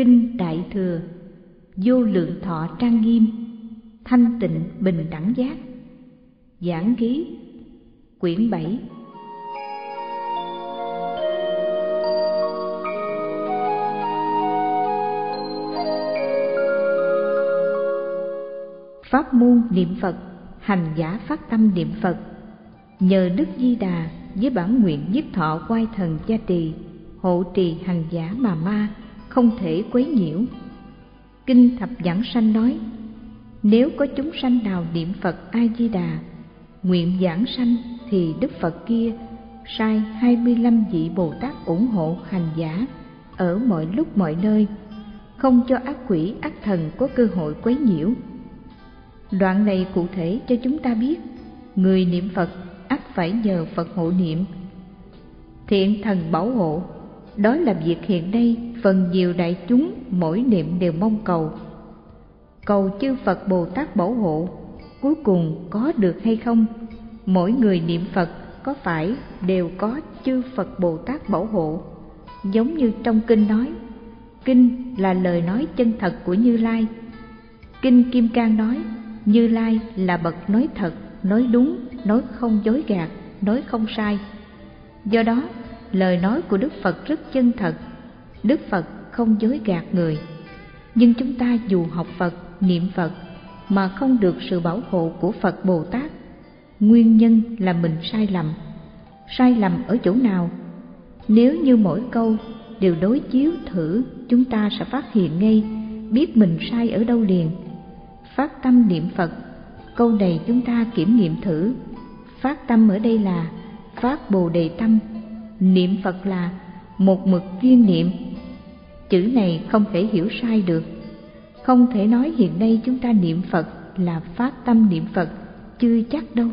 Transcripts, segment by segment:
Kinh Đại Thừa, Vô lượng thọ trang nghiêm, Thanh tịnh bình đẳng giác. Giảng ký, Quyển 7 Pháp môn niệm Phật, Hành giả phát tâm niệm Phật. Nhờ Đức Di Đà với bản nguyện giết thọ quay thần gia trì, Hộ trì hành giả mà ma không thể quấy nhiễu Kinh Thập Giảng Sanh nói Nếu có chúng sanh nào niệm Phật A-di-đà Nguyện giảng sanh thì Đức Phật kia sai hai mươi lăm vị Bồ Tát ủng hộ hành giả ở mọi lúc mọi nơi, không cho ác quỷ ác thần có cơ hội quấy nhiễu. Đoạn này cụ thể cho chúng ta biết, người niệm Phật ắt phải nhờ Phật hộ niệm. Thiện thần bảo hộ, đó là việc hiện nay phần nhiều đại chúng mỗi niệm đều mong cầu. Cầu chư Phật Bồ Tát bảo hộ, cuối cùng có được hay không? Mỗi người niệm Phật có phải đều có chư Phật Bồ Tát bảo hộ? Giống như trong kinh nói, kinh là lời nói chân thật của Như Lai. Kinh Kim Cang nói, Như Lai là bậc nói thật, nói đúng, nói không dối gạt, nói không sai. Do đó, lời nói của Đức Phật rất chân thật, Đức Phật không dối gạt người. Nhưng chúng ta dù học Phật, niệm Phật mà không được sự bảo hộ của Phật Bồ Tát, nguyên nhân là mình sai lầm. Sai lầm ở chỗ nào? Nếu như mỗi câu đều đối chiếu thử, chúng ta sẽ phát hiện ngay biết mình sai ở đâu liền. Phát tâm niệm Phật, câu này chúng ta kiểm nghiệm thử. Phát tâm ở đây là phát Bồ đề tâm, niệm Phật là một mực chuyên niệm. Chữ này không thể hiểu sai được. Không thể nói hiện nay chúng ta niệm Phật là phát tâm niệm Phật, chưa chắc đâu.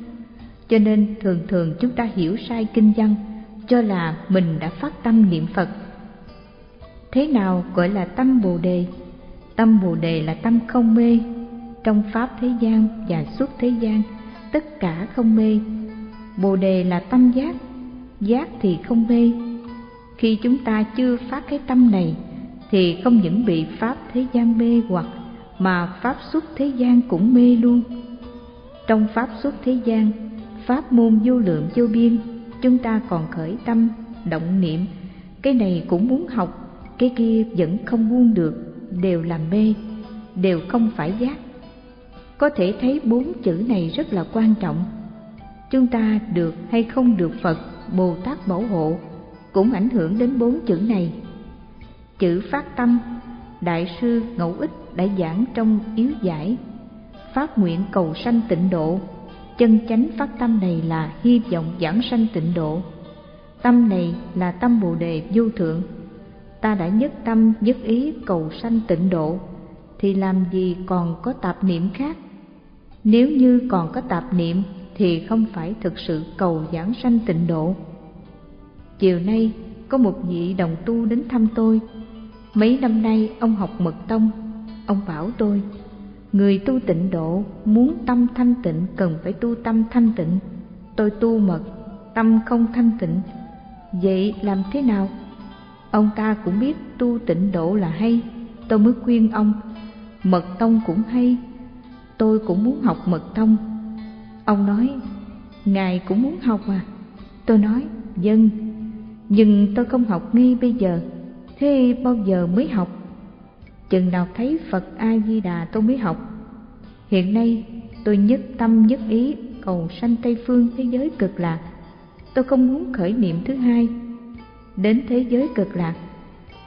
Cho nên thường thường chúng ta hiểu sai kinh văn, cho là mình đã phát tâm niệm Phật. Thế nào gọi là tâm Bồ đề? Tâm Bồ đề là tâm không mê, trong pháp thế gian và suốt thế gian, tất cả không mê. Bồ đề là tâm giác, giác thì không mê. Khi chúng ta chưa phát cái tâm này thì không những bị pháp thế gian mê hoặc mà pháp xuất thế gian cũng mê luôn. Trong pháp xuất thế gian, pháp môn vô lượng vô biên, chúng ta còn khởi tâm, động niệm, cái này cũng muốn học, cái kia vẫn không buông được, đều là mê, đều không phải giác. Có thể thấy bốn chữ này rất là quan trọng. Chúng ta được hay không được Phật, Bồ Tát bảo hộ cũng ảnh hưởng đến bốn chữ này. Chữ phát tâm, Đại sư Ngẫu Ích đã giảng trong yếu giải. Phát nguyện cầu sanh tịnh độ Chân chánh phát tâm này là hy vọng giảng sanh tịnh độ. Tâm này là tâm Bồ Đề vô thượng. Ta đã nhất tâm nhất ý cầu sanh tịnh độ Thì làm gì còn có tạp niệm khác? Nếu như còn có tạp niệm Thì không phải thực sự cầu giảng sanh tịnh độ. Chiều nay có một vị đồng tu đến thăm tôi. Mấy năm nay ông học mật tông. Ông bảo tôi Người tu tịnh độ muốn tâm thanh tịnh cần phải tu tâm thanh tịnh. Tôi tu mật, tâm không thanh tịnh. Vậy làm thế nào? Ông ta cũng biết tu tịnh độ là hay. Tôi mới khuyên ông Mật tông cũng hay. Tôi cũng muốn học mật tông. Ông nói Ngài cũng muốn học à? Tôi nói Dân Nhưng tôi không học ngay bây giờ. Thế bao giờ mới học? Chừng nào thấy Phật A-di-đà tôi mới học. Hiện nay, tôi nhất tâm nhất ý cầu sanh Tây Phương thế giới cực lạc. Tôi không muốn khởi niệm thứ hai. Đến thế giới cực lạc,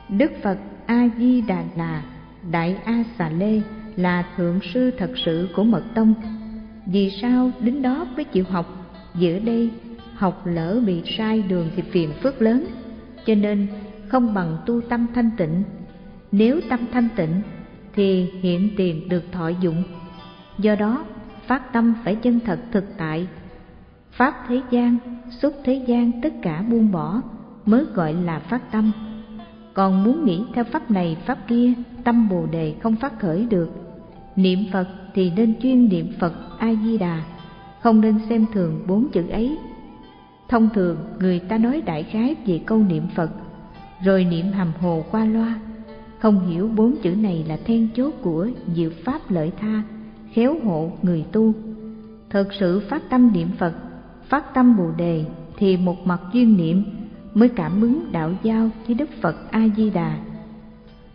Đức Phật A-di-đà là Đại A Xà Lê là thượng sư thật sự của Mật Tông. Vì sao đến đó mới chịu học? Giữa đây, học lỡ bị sai đường thì phiền phức lớn. Cho nên không bằng tu tâm thanh tịnh. Nếu tâm thanh tịnh, thì hiện tiền được thọ dụng. Do đó, phát tâm phải chân thật thực tại. Pháp thế gian xuất thế gian tất cả buông bỏ mới gọi là phát tâm. Còn muốn nghĩ theo pháp này, pháp kia, tâm bồ đề không phát khởi được. Niệm phật thì nên chuyên niệm phật a di đà, không nên xem thường bốn chữ ấy. Thông thường, người ta nói đại khái về câu niệm phật rồi niệm hàm hồ qua loa. Không hiểu bốn chữ này là then chốt của diệu pháp lợi tha, khéo hộ người tu. Thật sự phát tâm niệm phật, phát tâm bồ đề thì một mặt duyên niệm mới cảm ứng đạo giao với đức phật a di đà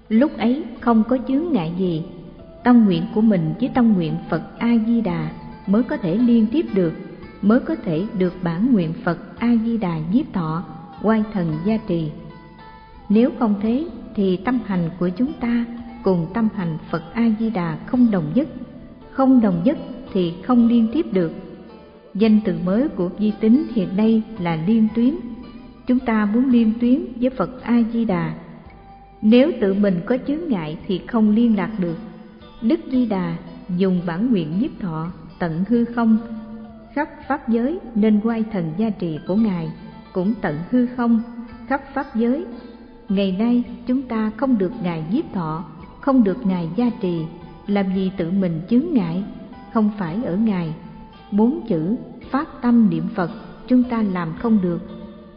lúc ấy không có chướng ngại gì, tâm nguyện của mình với tâm nguyện phật a di đà mới có thể liên tiếp được, mới có thể được bản nguyện phật a di đà nhiếp thọ quay thần gia trì nếu không thế, thì tâm hành của chúng ta cùng tâm hành phật a di đà không đồng nhất. Không đồng nhất thì không liên tiếp được. Danh từ mới của di tính hiện nay là liên tuyến. Chúng ta muốn liên tuyến với phật a di đà nếu tự mình có chướng ngại thì không liên lạc được. Đức di đà dùng bản nguyện nhiếp thọ, tận hư không. Khắp pháp giới nên quay thần gia trì của ngài cũng tận hư không. Khắp pháp giới ngày nay chúng ta không được ngài nhiếp thọ, không được ngài gia trì. Làm gì tự mình chướng ngại? Không phải ở ngài. Bốn chữ phát tâm niệm phật chúng ta làm không được.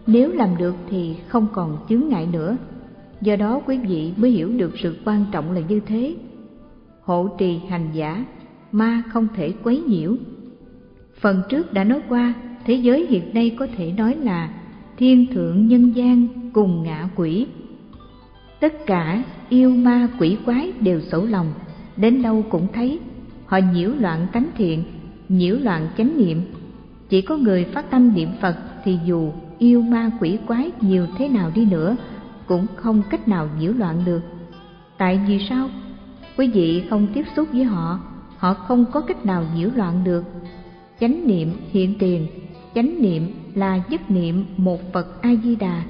Nếu làm được thì không còn chướng ngại nữa. Do đó quý vị mới hiểu được sự quan trọng là như thế. Hộ trì hành giả, ma không thể quấy nhiễu. Phần trước đã nói qua, thế giới hiện nay có thể nói là thiên thượng nhân gian cùng ngạ quỷ. Tất cả yêu ma quỷ quái đều xấu lòng, đến đâu cũng thấy. Họ nhiễu loạn tánh thiện, nhiễu loạn chánh niệm. Chỉ có người phát tâm niệm phật thì dù yêu ma quỷ quái nhiều thế nào đi nữa, cũng không cách nào nhiễu loạn được. Tại vì sao? Quý vị không tiếp xúc với họ họ không có cách nào nhiễu loạn được. Chánh niệm hiện tiền chánh niệm là dứt niệm một phật a di đà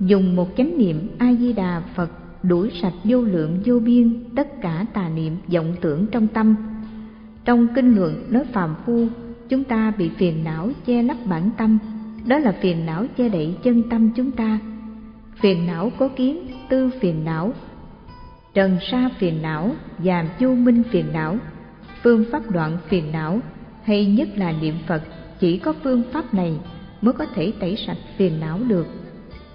dùng một chánh niệm a di đà phật đuổi sạch vô lượng vô biên tất cả tà niệm vọng tưởng trong tâm. Trong kinh luận nói phàm phu, chúng ta bị phiền não che lấp bản tâm. Đó là phiền não che đậy chân tâm chúng ta. Phiền não có kiến, tư phiền não. Trần sa phiền não và vô minh phiền não. Phương pháp đoạn phiền não hay nhất là niệm phật chỉ có phương pháp này mới có thể tẩy sạch phiền não được.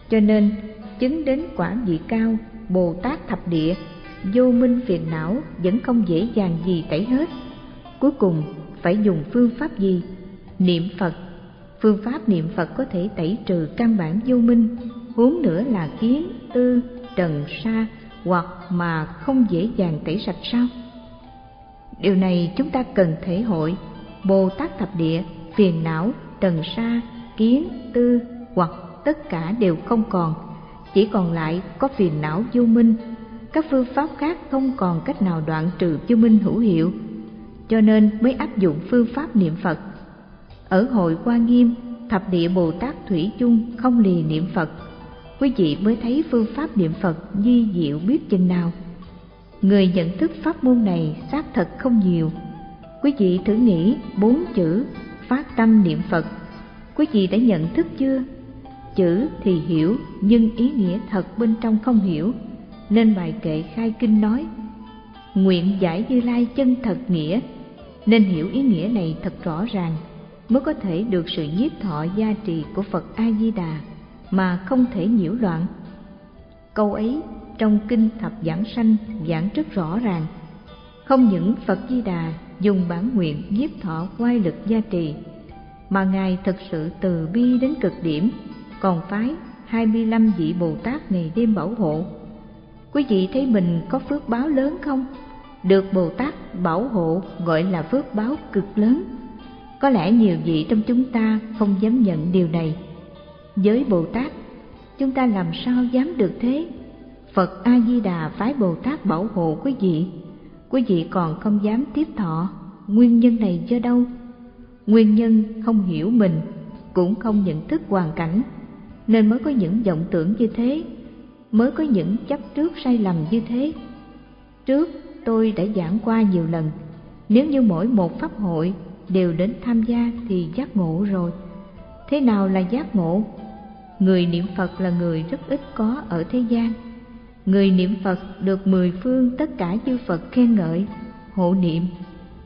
Cho nên, chứng đến quả vị cao bồ tát thập địa, vô minh phiền não vẫn không dễ dàng gì tẩy hết. Cuối cùng, phải dùng phương pháp gì? Niệm phật. Phương pháp niệm phật có thể tẩy trừ căn bản vô minh, huống nữa là kiến, tư, trần, sa, hoặc mà không dễ dàng tẩy sạch sao? Điều này chúng ta cần thể hội bồ tát thập địa phiền não, trần sa, kiến, tư hoặc tất cả đều không còn. Chỉ còn lại có phiền não vô minh. Các phương pháp khác không còn cách nào đoạn trừ vô minh hữu hiệu. Cho nên mới áp dụng phương pháp niệm phật. Ở hội hoa nghiêm, thập địa bồ tát thủy chung không lì niệm phật. Quý vị mới thấy phương pháp niệm phật di diệu biết chừng nào. Người nhận thức pháp môn này xác thật không nhiều. Quý vị thử nghĩ bốn chữ phát tâm niệm phật. Quý vị đã nhận thức chưa? Chữ thì hiểu, nhưng ý nghĩa thật bên trong không hiểu. Nên bài kệ khai kinh nói, nguyện giải như lai chân thật nghĩa. Nên hiểu ý nghĩa này thật rõ ràng, mới có thể được sự nhiếp thọ gia trì của phật a di đà mà không thể nhiễu loạn. Câu ấy trong kinh thập giảng sanh giảng rất rõ ràng. Không những phật di đà dùng bản nguyện nhiếp thọ quay lực gia trì mà ngài thực sự từ bi đến cực điểm còn phái 25 vị Bồ Tát ngày đêm bảo hộ. Quý vị thấy mình có phước báo lớn không? Được Bồ Tát bảo hộ gọi là phước báo cực lớn. Có lẽ nhiều vị trong chúng ta không dám nhận điều này. Với Bồ Tát, chúng ta làm sao dám được thế? Phật A-di-đà phái Bồ Tát bảo hộ quý vị. Quý vị còn không dám tiếp thọ, nguyên nhân này do đâu? Nguyên nhân không hiểu mình, cũng không nhận thức hoàn cảnh. Nên mới có những vọng tưởng như thế mới có những chấp trước sai lầm như thế. Trước tôi đã giảng qua nhiều lần. Nếu như mỗi một pháp hội đều đến tham gia thì giác ngộ rồi. Thế nào là giác ngộ? Người niệm phật là người rất ít có ở thế gian người niệm phật được mười phương tất cả chư phật khen ngợi hộ niệm.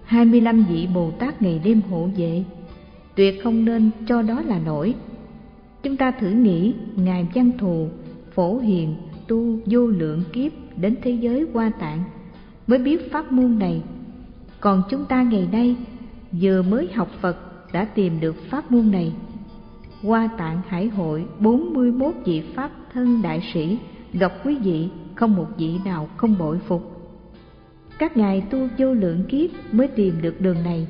Hai mươi lăm vị bồ tát ngày đêm hộ vệ. Tuyệt không nên cho đó là nổi. Chúng ta thử nghĩ Ngài Văn Thù, Phổ Hiền, tu vô lượng kiếp đến thế giới hoa tạng mới biết pháp môn này. Còn chúng ta ngày nay vừa mới học phật đã tìm được pháp môn này. Hoa tạng hải hội bốn mươi 41 vị pháp thân đại sĩ gặp quý vị, không một vị nào không bội phục. Các ngài tu vô lượng kiếp mới tìm được đường này.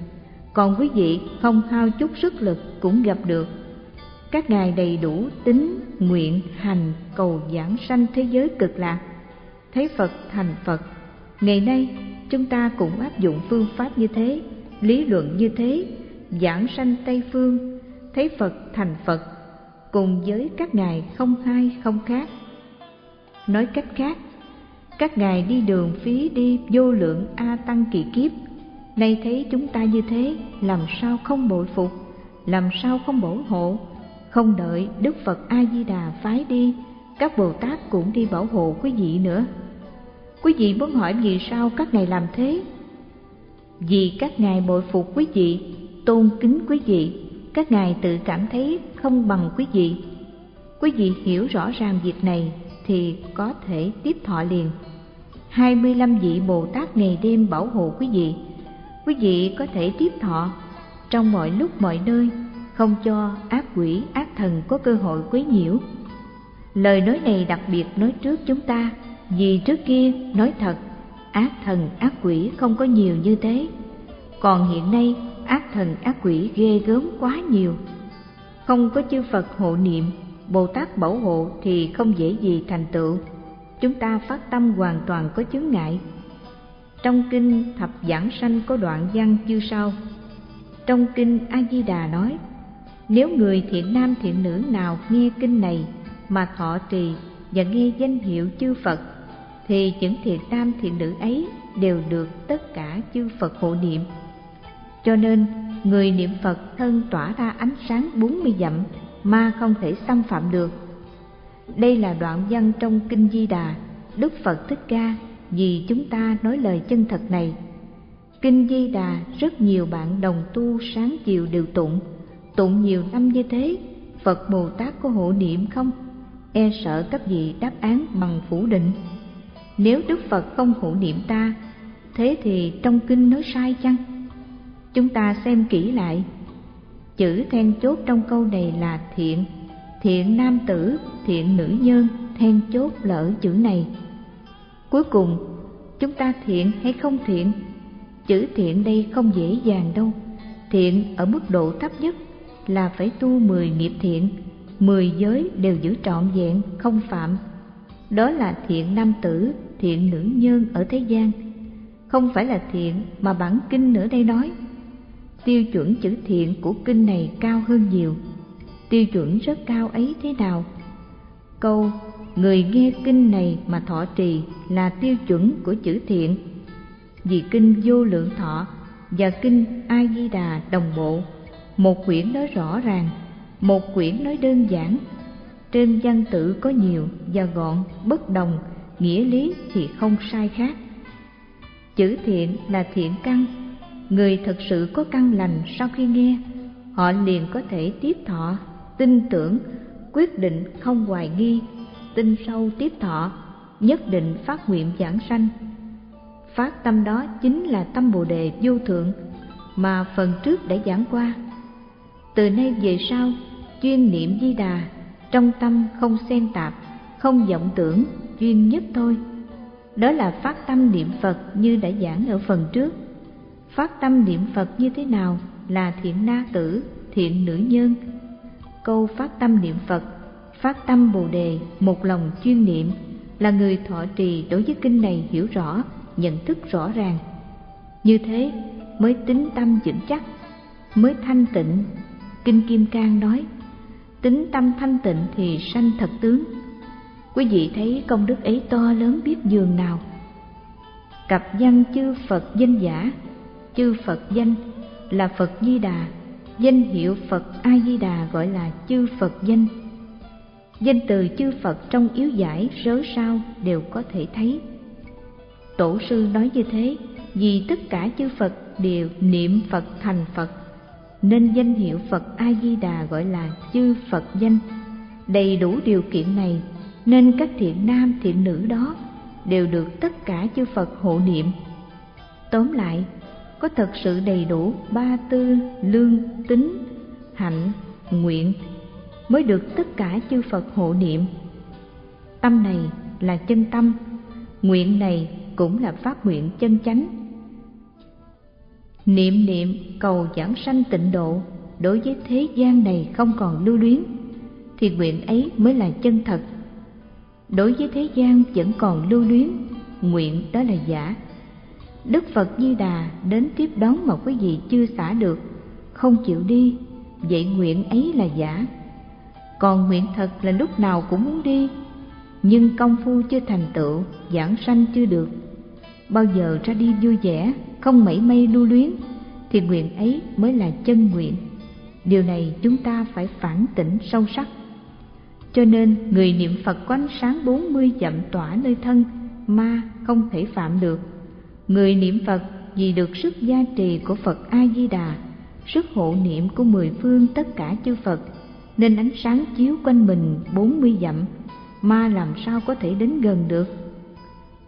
Còn quý vị không hao chút sức lực cũng gặp được. Các ngài đầy đủ tính, nguyện, hành cầu giảng sanh thế giới cực lạc. Thấy phật thành phật. Ngày nay, chúng ta cũng áp dụng phương pháp như thế, lý luận như thế, giảng sanh tây phương. Thấy phật thành phật. Cùng với các ngài không hai, không khác nói cách khác, các ngài đi đường phí đi vô lượng a tăng kỳ kiếp. Nay thấy chúng ta như thế, làm sao không bội phục, làm sao không bảo hộ? Không đợi đức phật a di đà phái đi, các bồ tát cũng đi bảo hộ quý vị nữa. Quý vị muốn hỏi vì sao các ngài làm thế? Vì các ngài bội phục quý vị, tôn kính quý vị, các ngài tự cảm thấy không bằng quý vị. Quý vị hiểu rõ ràng việc này thì có thể tiếp thọ liền 25 vị Bồ Tát ngày đêm bảo hộ quý vị. Quý vị có thể tiếp thọ trong mọi lúc mọi nơi, không cho ác quỷ ác thần có cơ hội quấy nhiễu. Lời nói này đặc biệt nói trước chúng ta, vì trước kia nói thật, ác thần ác quỷ không có nhiều như thế. Còn hiện nay ác thần ác quỷ ghê gớm quá nhiều. Không có chư Phật hộ niệm, Bồ Tát bảo hộ thì không dễ gì thành tựu. Chúng ta phát tâm hoàn toàn có chướng ngại. Trong kinh thập giảng sanh có đoạn văn như sau trong kinh a di đà nói, nếu người thiện nam thiện nữ nào nghe kinh này mà thọ trì và nghe danh hiệu chư phật, thì những thiện nam thiện nữ ấy đều được tất cả chư phật hộ niệm. Cho nên, người niệm phật thân tỏa ra ánh sáng bốn mươi dặm ma không thể xâm phạm được đây là đoạn văn trong Kinh Di Đà, Đức Phật Thích Ca vì chúng ta nói lời chân thật này. Kinh Di Đà rất nhiều bạn đồng tu sáng chiều đều tụng, tụng nhiều năm như thế, Phật Bồ Tát có hộ niệm không? E sợ các vị đáp án bằng phủ định. Nếu Đức Phật không hộ niệm ta, thế thì trong kinh nói sai chăng? Chúng ta xem kỹ lại. Chữ then chốt trong câu này là thiện. Thiện nam tử, thiện nữ nhân, then chốt lỡ chữ này. Cuối cùng, chúng ta thiện hay không thiện? Chữ thiện đây không dễ dàng đâu. Thiện ở mức độ thấp nhất là phải tu mười nghiệp thiện. Mười giới đều giữ trọn vẹn, không phạm. Đó là thiện nam tử, thiện nữ nhân ở thế gian. Không phải là thiện mà bản kinh nữa đây nói tiêu chuẩn chữ thiện của kinh này cao hơn nhiều. Tiêu chuẩn rất cao ấy thế nào? Câu, người nghe kinh này mà thọ trì là tiêu chuẩn của chữ thiện. Vì kinh vô lượng thọ và kinh a di đà đồng bộ, một quyển nói rõ ràng, một quyển nói đơn giản. Trên văn tự có nhiều và gọn, bất đồng, nghĩa lý thì không sai khác. Chữ thiện là thiện căn người thật sự có căn lành sau khi nghe, họ liền có thể tiếp thọ, tin tưởng, quyết định không hoài nghi, tin sâu tiếp thọ, nhất định phát nguyện giảng sanh. Phát tâm đó chính là tâm bồ đề vô thượng, mà phần trước đã giảng qua. Từ nay về sau, chuyên niệm di đà, trong tâm không xen tạp, không vọng tưởng, chuyên nhất thôi. Đó là phát tâm niệm phật như đã giảng ở phần trước phát tâm niệm phật như thế nào là thiện na tử thiện nữ nhân câu phát tâm niệm Phật, phát tâm Bồ đề, một lòng chuyên niệm là người thọ trì đối với kinh này hiểu rõ, nhận thức rõ ràng. Như thế mới tính tâm vững chắc, mới thanh tịnh. Kinh Kim Cang nói, tính tâm thanh tịnh thì sanh thật tướng. Quý vị thấy công đức ấy to lớn biết dường nào. Cặp văn chư Phật danh giả, chư Phật danh là Phật Di Đà danh hiệu Phật A Di Đà gọi là chư Phật danh. Danh từ chư Phật trong yếu giải rớ sao đều có thể thấy. Tổ sư nói như thế vì tất cả chư Phật đều niệm Phật thành Phật, nên danh hiệu Phật A Di Đà gọi là chư Phật danh. Đầy đủ điều kiện này nên các thiện nam thiện nữ đó đều được tất cả chư Phật hộ niệm. Tóm lại, có thật sự đầy đủ ba tư, lương, tính, hạnh, nguyện mới được tất cả chư Phật hộ niệm. Tâm này là chân tâm, nguyện này cũng là phát nguyện chân chánh. Niệm niệm cầu giảng sanh tịnh độ đối với thế gian này không còn lưu luyến thì nguyện ấy mới là chân thật. Đối với thế gian vẫn còn lưu luyến, nguyện đó là giả. Đức Phật Di Đà đến tiếp đón mà quý vị chưa xả được, không chịu đi, vậy nguyện ấy là giả. Còn nguyện thật là lúc nào cũng muốn đi, nhưng công phu chưa thành tựu, giảng sanh chưa được. Bao giờ ra đi vui vẻ, không mảy may lưu luyến, thì nguyện ấy mới là chân nguyện. Điều này chúng ta phải phản tỉnh sâu sắc. Cho nên người niệm Phật có ánh sáng bốn mươi dặm tỏa nơi thân, ma không thể phạm được. Người niệm Phật vì được sức gia trì của Phật A-di-đà, sức hộ niệm của mười phương tất cả chư Phật, nên ánh sáng chiếu quanh mình bốn mươi dặm, ma làm sao có thể đến gần được.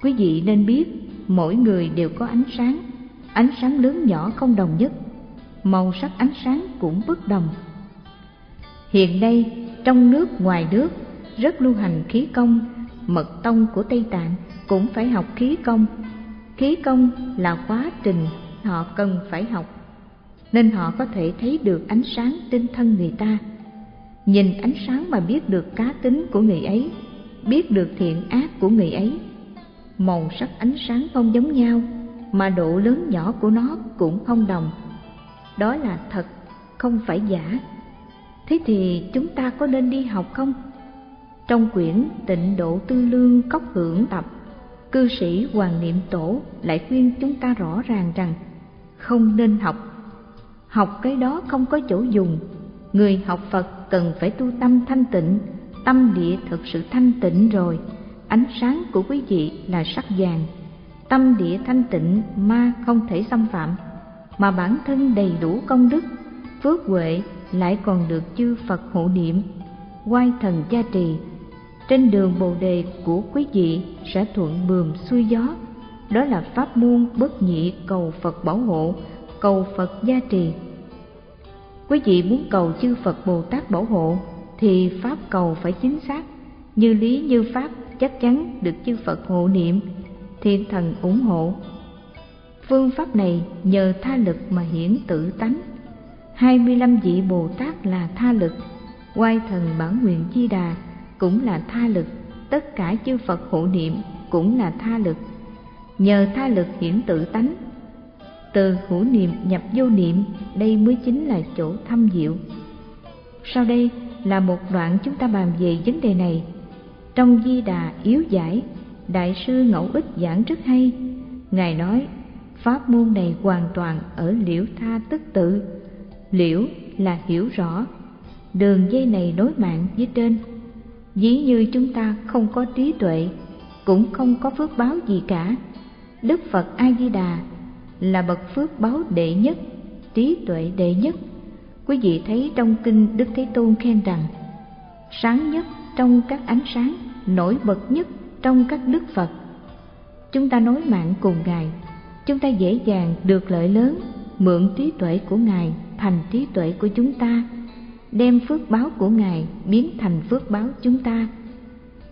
Quý vị nên biết, mỗi người đều có ánh sáng, ánh sáng lớn nhỏ không đồng nhất, màu sắc ánh sáng cũng bất đồng. Hiện nay, trong nước ngoài nước, rất lưu hành khí công, mật tông của Tây Tạng cũng phải học khí công. Khí công là quá trình họ cần phải học, nên họ có thể thấy được ánh sáng trên thân người ta. Nhìn ánh sáng mà biết được cá tính của người ấy, biết được thiện ác của người ấy. Màu sắc ánh sáng không giống nhau, mà độ lớn nhỏ của nó cũng không đồng. Đó là thật, không phải giả. Thế thì chúng ta có nên đi học không? Trong quyển Tịnh Độ Tư Lương Cốc Hưởng Tập, cư sĩ Hoàng Niệm Tổ lại khuyên chúng ta rõ ràng rằng không nên học. Học cái đó không có chỗ dùng. Người học Phật cần phải tu tâm thanh tịnh, tâm địa thực sự thanh tịnh rồi. Ánh sáng của quý vị là sắc vàng, tâm địa thanh tịnh ma không thể xâm phạm, mà bản thân đầy đủ công đức, phước huệ lại còn được chư Phật hộ niệm, quay thần gia trì. Trên đường Bồ đề của quý vị sẽ thuận bườm xuôi gió, đó là pháp môn bất nhị cầu Phật bảo hộ, cầu Phật gia trì. Quý vị muốn cầu chư Phật Bồ Tát bảo hộ thì pháp cầu phải chính xác, như lý như pháp chắc chắn được chư Phật hộ niệm, thiên thần ủng hộ. Phương pháp này nhờ tha lực mà hiển tự tánh 25 vị Bồ Tát là tha lực, Quay thần bản nguyện Di Đà cũng là tha lực, tất cả chư Phật hộ niệm cũng là tha lực. Nhờ tha lực hiển tự tánh, từ hữu niệm nhập vô niệm, đây mới chính là chỗ thâm diệu. Sau đây là một đoạn chúng ta bàn về vấn đề này. Trong Di Đà yếu giải, Đại sư Ngẫu Ích giảng rất hay. Ngài nói, pháp môn này hoàn toàn ở liễu tha tức tự, liễu là hiểu rõ đường dây này nối mạng với trên ví như chúng ta không có trí tuệ, cũng không có phước báo gì cả. Đức phật a di đà là bậc phước báo đệ nhất, trí tuệ đệ nhất. Quý vị thấy trong kinh đức thế tôn khen rằng, sáng nhất trong các ánh sáng, nổi bật nhất trong các đức phật. Chúng ta nối mạng cùng ngài, chúng ta dễ dàng được lợi lớn, mượn trí tuệ của ngài thành trí tuệ của chúng ta đem phước báo của ngài biến thành phước báo chúng ta.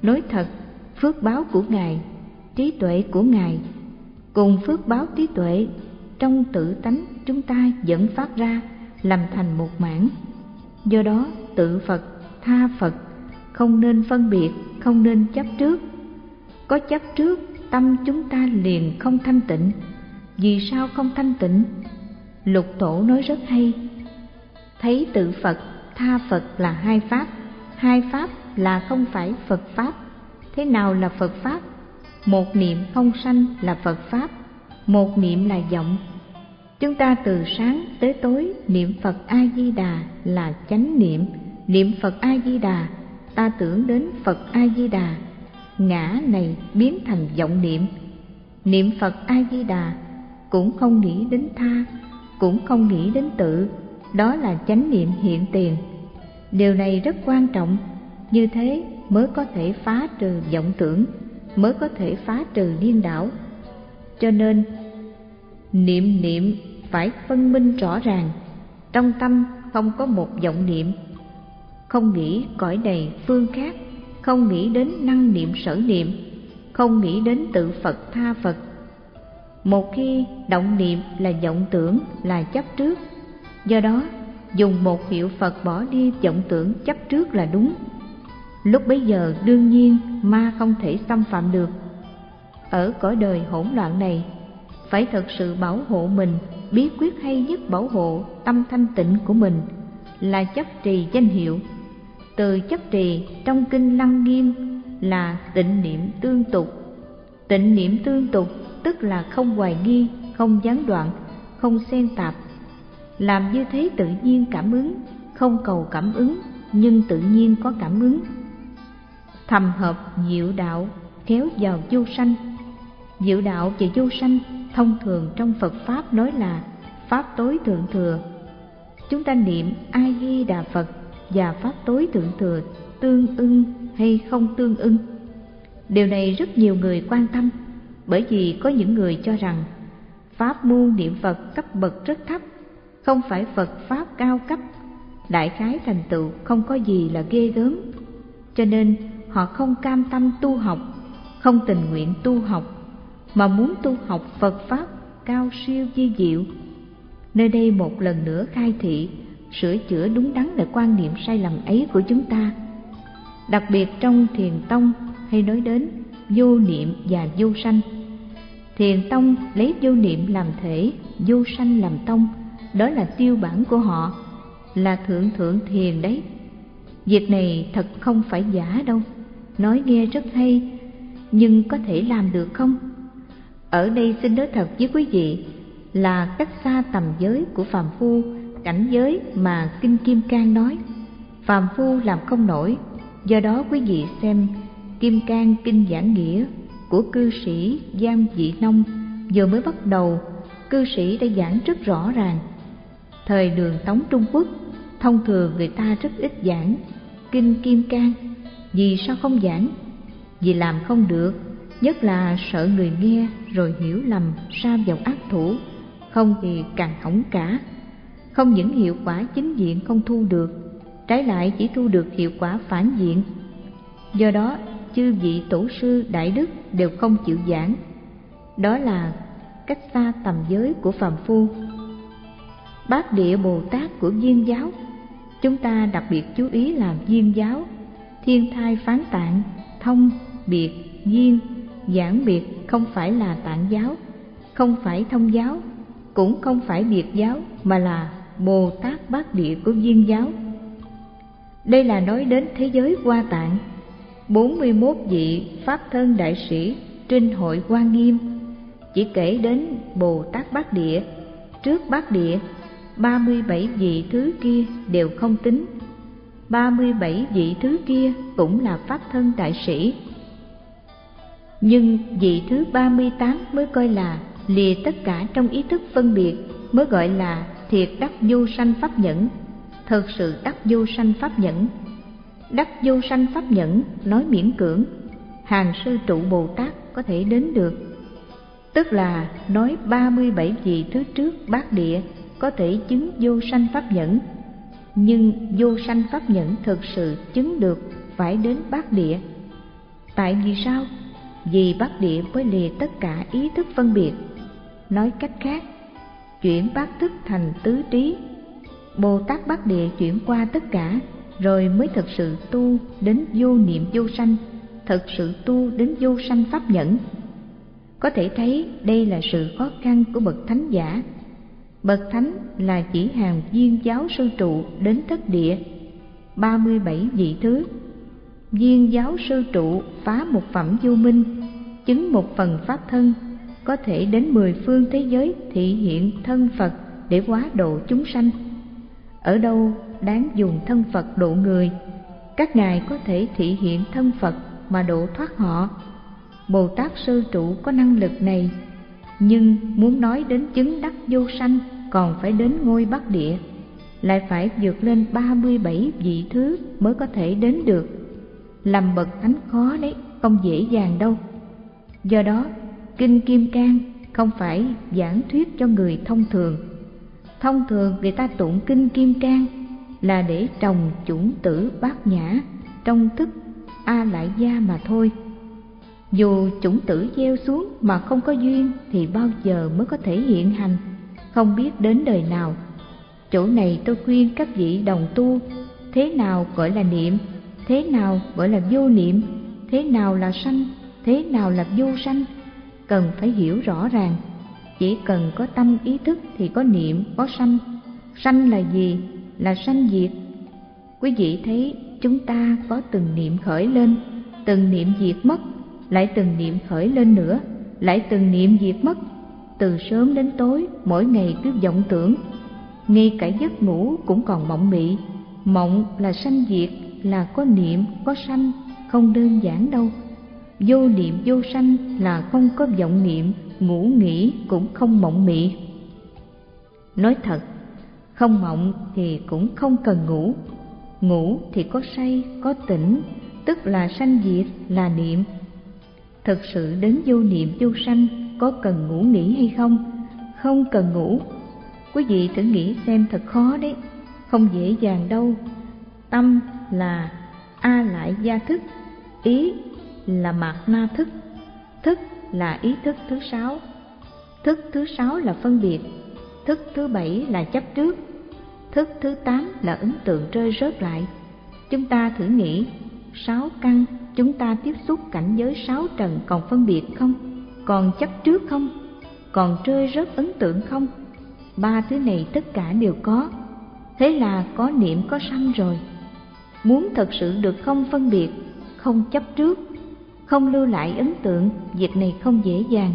Nói thật, phước báo của ngài, trí tuệ của ngài, cùng phước báo trí tuệ trong tự tánh chúng ta dẫn phát ra làm thành một mảng. Do đó, tự phật, tha phật, không nên phân biệt, không nên chấp trước. Có chấp trước, tâm chúng ta liền không thanh tịnh. Vì sao không thanh tịnh? Lục tổ nói rất hay, thấy tự phật tha phật là hai pháp. Hai pháp là không phải phật pháp. Thế nào là phật pháp? Một niệm không sanh là phật pháp, một niệm là vọng. Chúng ta từ sáng tới tối niệm phật a di đà là chánh niệm. Niệm phật a di đà ta tưởng đến phật a di đà ngã này biến thành vọng niệm. Niệm phật a di đà cũng không nghĩ đến tha, cũng không nghĩ đến tự đó là chánh niệm hiện tiền. Điều này rất quan trọng. Như thế mới có thể phá trừ vọng tưởng, mới có thể phá trừ điên đảo. Cho nên, niệm niệm phải phân minh rõ ràng. Trong tâm không có một vọng niệm. Không nghĩ cõi đầy phương khác, không nghĩ đến năng niệm sở niệm, không nghĩ đến tự phật tha phật. Một khi động niệm là vọng tưởng là chấp trước do đó, dùng một hiệu phật bỏ đi vọng tưởng chấp trước là đúng. Lúc bấy giờ, đương nhiên, ma không thể xâm phạm được. Ở cõi đời hỗn loạn này, phải thật sự bảo hộ mình, bí quyết hay nhất bảo hộ tâm thanh tịnh của mình là chấp trì danh hiệu. Từ chấp trì trong kinh lăng nghiêm là tịnh niệm tương tục. Tịnh niệm tương tục tức là không hoài nghi, không gián đoạn, không xen tạp làm như thế tự nhiên cảm ứng, không cầu cảm ứng, nhưng tự nhiên có cảm ứng. Thầm hợp diệu đạo, kéo vào vô sanh. Diệu đạo và vô sanh thông thường trong phật pháp nói là pháp tối thượng thừa. Chúng ta niệm a di đà phật và pháp tối thượng thừa tương ưng hay không tương ưng? Điều này rất nhiều người quan tâm, bởi vì có những người cho rằng pháp môn niệm phật cấp bậc rất thấp không phải phật pháp cao cấp. Đại khái thành tựu không có gì là ghê gớm. Cho nên, họ không cam tâm tu học, không tình nguyện tu học, mà muốn tu học phật pháp cao siêu di diệu. Nơi đây một lần nữa khai thị, sửa chữa đúng đắn lại quan niệm sai lầm ấy của chúng ta. Đặc biệt trong thiền tông hay nói đến vô niệm và vô sanh. Thiền tông lấy vô niệm làm thể, vô sanh làm tông đó là tiêu bản của họ, là thượng thượng thiền đấy. Việc này thật không phải giả đâu. Nói nghe rất hay, nhưng có thể làm được không? Ở đây xin nói thật với quý vị là cách xa tầm giới của phàm phu, cảnh giới mà kinh kim cang nói. Phàm phu làm không nổi, do đó quý vị xem kim cang kinh giảng nghĩa của cư sĩ giang dị nông vừa mới bắt đầu. Cư sĩ đã giảng rất rõ ràng thời đường tống trung quốc, thông thường người ta rất ít giảng kinh kim cang. Vì sao không giảng? Vì làm không được, nhất là sợ người nghe rồi hiểu lầm sa vào ác thủ, không thì càng hỏng cả. Không những hiệu quả chính diện không thu được, trái lại chỉ thu được hiệu quả phản diện. Do đó, chư vị tổ sư đại đức đều không chịu giảng. Đó là cách xa tầm giới của phàm phu bát địa bồ tát của viên giáo. Chúng ta đặc biệt chú ý làm viên giáo, thiên thai phán tạng, thông, biệt, viên, giảng biệt không phải là tạng giáo, không phải thông giáo, cũng không phải biệt giáo, mà là bồ tát bát địa của viên giáo. Đây là nói đến thế giới hoa tạng. 41 vị pháp thân đại sĩ trên hội hoa nghiêm chỉ kể đến bồ tát bát địa. Trước bát địa 37 vị thứ kia đều không tính. 37 vị thứ kia cũng là pháp thân đại sĩ. Nhưng vị thứ 38 mới coi là lìa tất cả trong ý thức phân biệt, mới gọi là thiệt đắc vô sanh pháp nhẫn. Thật sự đắc vô sanh pháp nhẫn. Đắc vô sanh pháp nhẫn, nói miễn cưỡng, hàng sư trụ bồ tát có thể đến được. Tức là nói 37 vị thứ trước bát địa có thể chứng vô sanh pháp nhẫn. Nhưng vô sanh pháp nhẫn thực sự chứng được phải đến bát địa. Tại vì sao? Vì bát địa mới lìa tất cả ý thức phân biệt. Nói cách khác, chuyển bát thức thành tứ trí. Bồ tát bát địa chuyển qua tất cả, rồi mới thực sự tu đến vô niệm vô sanh, thực sự tu đến vô sanh pháp nhẫn. Có thể thấy đây là sự khó khăn của bậc thánh giả bậc thánh là chỉ hàng viên giáo sư trụ đến thất địa. Ba mươi bảy vị thứ. Viên giáo sư trụ phá một phẩm vô minh, chứng một phần pháp thân, có thể đến mười phương thế giới thị hiện thân phật để hóa độ chúng sanh. Ở đâu đáng dùng thân phật độ người, các ngài có thể thị hiện thân phật mà độ thoát họ. Bồ tát sư trụ có năng lực này nhưng muốn nói đến chứng đắc vô sanh, còn phải đến ngôi bắc địa. Lại phải vượt lên ba mươi bảy vị thứ mới có thể đến được. Làm bậc thánh khó đấy, không dễ dàng đâu. Do đó, kinh kim cang không phải giảng thuyết cho người thông thường. Thông thường người ta tụng kinh kim cang là để trồng chủng tử bát nhã trong thức a lại gia mà thôi dù chủng tử gieo xuống mà không có duyên thì bao giờ mới có thể hiện hành? Không biết đến đời nào. Chỗ này tôi khuyên các vị đồng tu, thế nào gọi là niệm, thế nào gọi là vô niệm, thế nào là sanh, thế nào là vô sanh, cần phải hiểu rõ ràng. Chỉ cần có tâm ý thức thì có niệm, có sanh. Sanh là gì? Là sanh diệt. Quý vị thấy chúng ta có từng niệm khởi lên, từng niệm diệt mất lại từng niệm khởi lên nữa, lại từng niệm diệt mất. Từ sớm đến tối, mỗi ngày cứ vọng tưởng. Ngay cả giấc ngủ cũng còn mộng mị. Mộng là sanh diệt, là có niệm, có sanh, không đơn giản đâu. Vô niệm, vô sanh là không có vọng niệm, ngủ nghỉ cũng không mộng mị. Nói thật, không mộng thì cũng không cần ngủ. Ngủ thì có say, có tỉnh, tức là sanh diệt, là niệm thực sự đến vô niệm vô sanh, có cần ngủ nghỉ hay không? Không cần ngủ. Quý vị thử nghĩ xem thật khó đấy. Không dễ dàng đâu. Tâm là a lại gia thức, ý là mạt na thức thức là ý thức thứ sáu. Thức thứ sáu là phân biệt, thức thứ bảy là chấp trước, thức thứ tám là ấn tượng rơi rớt lại. Chúng ta thử nghĩ, sáu căn chúng ta tiếp xúc cảnh giới sáu trần còn phân biệt không? Còn chấp trước không? Còn rơi rớt ấn tượng không? Ba thứ này tất cả đều có. Thế là có niệm có sanh rồi. Muốn thật sự được không phân biệt, không chấp trước, không lưu lại ấn tượng, việc này không dễ dàng.